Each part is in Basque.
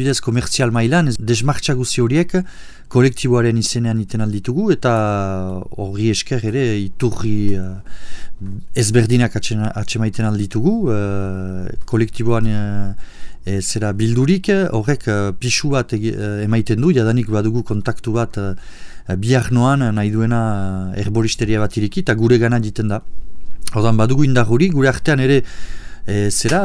adibidez komertzial mailan, desmartxa guzi horiek kolektiboaren izenean iten alditugu eta horri esker ere iturri uh, ezberdinak atxemaiten alditugu uh, kolektiboan uh, zera bildurik horrek pixu bat emaiten du, jadanik badugu kontaktu bat bihar noan nahi duena uh, erboristeria bat iriki eta gure gana diten da. Ordan badugu indar hori, gure artean ere E, zera,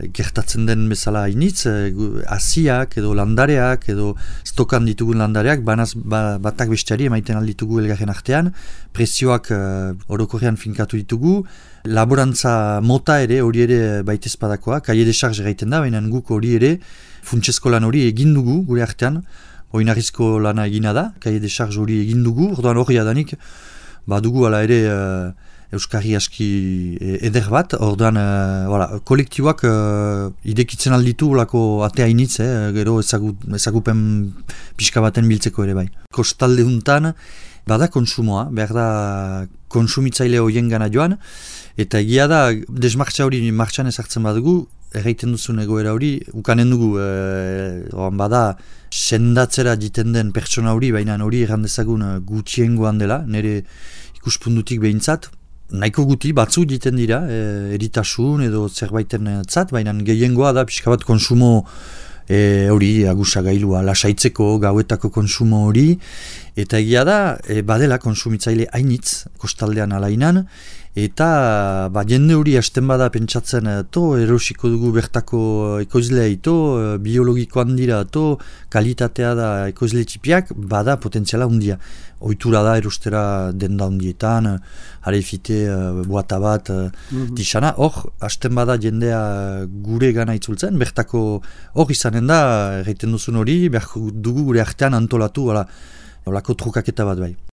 e, gertatzen den bezala hainitz, e, asiak edo landareak edo stokan ditugun landareak, banaz, ba, batak bestiari emaiten alditugu elgarren artean, prezioak e, orokorrean finkatu ditugu, laborantza mota ere hori ere baitezpadakoa, kaie de charge gaiten da, baina guk hori ere funtsesko lan hori egin dugu gure artean, oinarrizko lana egina da, kaie de charge hori egin dugu, orduan hori adanik, badugu ala ere... E, Euskarri aski e, eder bat, orduan uh, voilà, kolektiboak uh, idekitzen alditu lako atea initz, eh, gero ezagupen pixka baten biltzeko ere bai. Kostalde untan, bada konsumoa, behar da konsumitzaile horien gana joan, eta egia da desmartza hori martxan ezartzen badugu, erraiten duzun egoera hori, ukanen dugu, e, bada sendatzera jiten den pertsona hori, baina hori errandezagun gutxiengoan dela, nire ikuspundutik behintzat, nahiko guti batzu diten dira, e, eritasun edo zerbaiten zat, baina gehiengoa da pixka bat konsumo e, hori, agusa gailua, lasaitzeko, gauetako konsumo hori, eta egia da, e, badela konsumitzaile hainitz, kostaldean alainan, eta ba, jende hori hasten bada pentsatzen eh, to erosiko dugu bertako ekoizlea ito, eh, biologikoan dira to, kalitatea da ekoizle txipiak, bada potentziala hundia. Oitura da erostera denda hundietan, arefite, buata bat, mm hor, hasten bada jendea gure gana itzultzen, bertako hor izanen da, erreiten duzun hori, behar dugu gure artean antolatu, olako trukaketa bat bai.